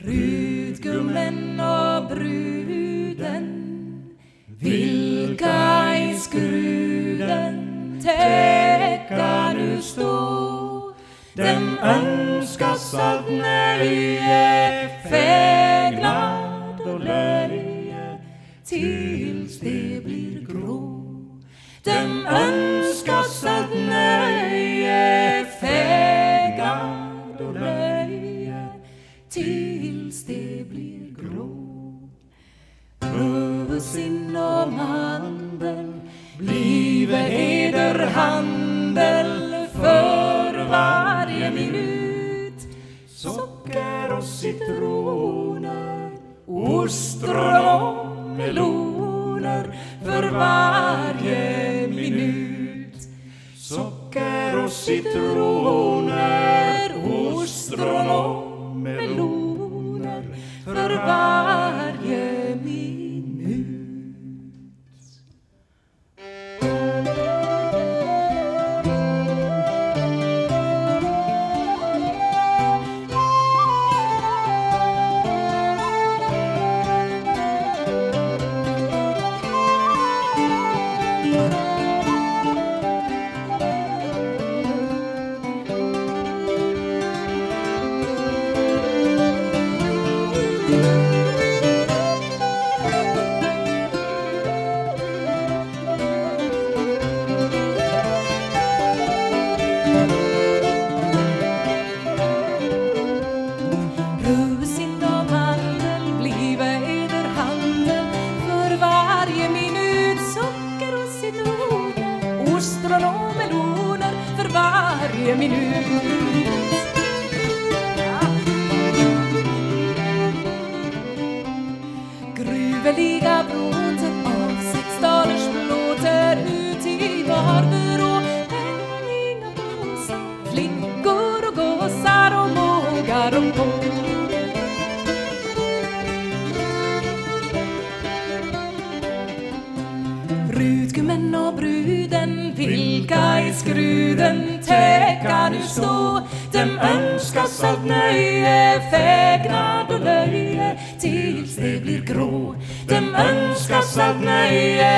Brudgummen och bruden vilka i skruden täcka nu stå dem önskas att nöje fägnad och löje tills det blir grå dem önskas tills det blir grå. Puss inom mandel Blive eder handel. För varje minut Socker och citroner Ostron och meloner. För varje minut Socker och citroner. Minut Gruveliga bråter av sex dalers blåter ut i varberå. penning och påsar flickor och gåsar och mågar och på Brudgummen och bruden, vilka i skruden täcka nu stå. Dem önskas allt nöje, fägnad och löje tills det blir grå. Dem önskas allt nöje,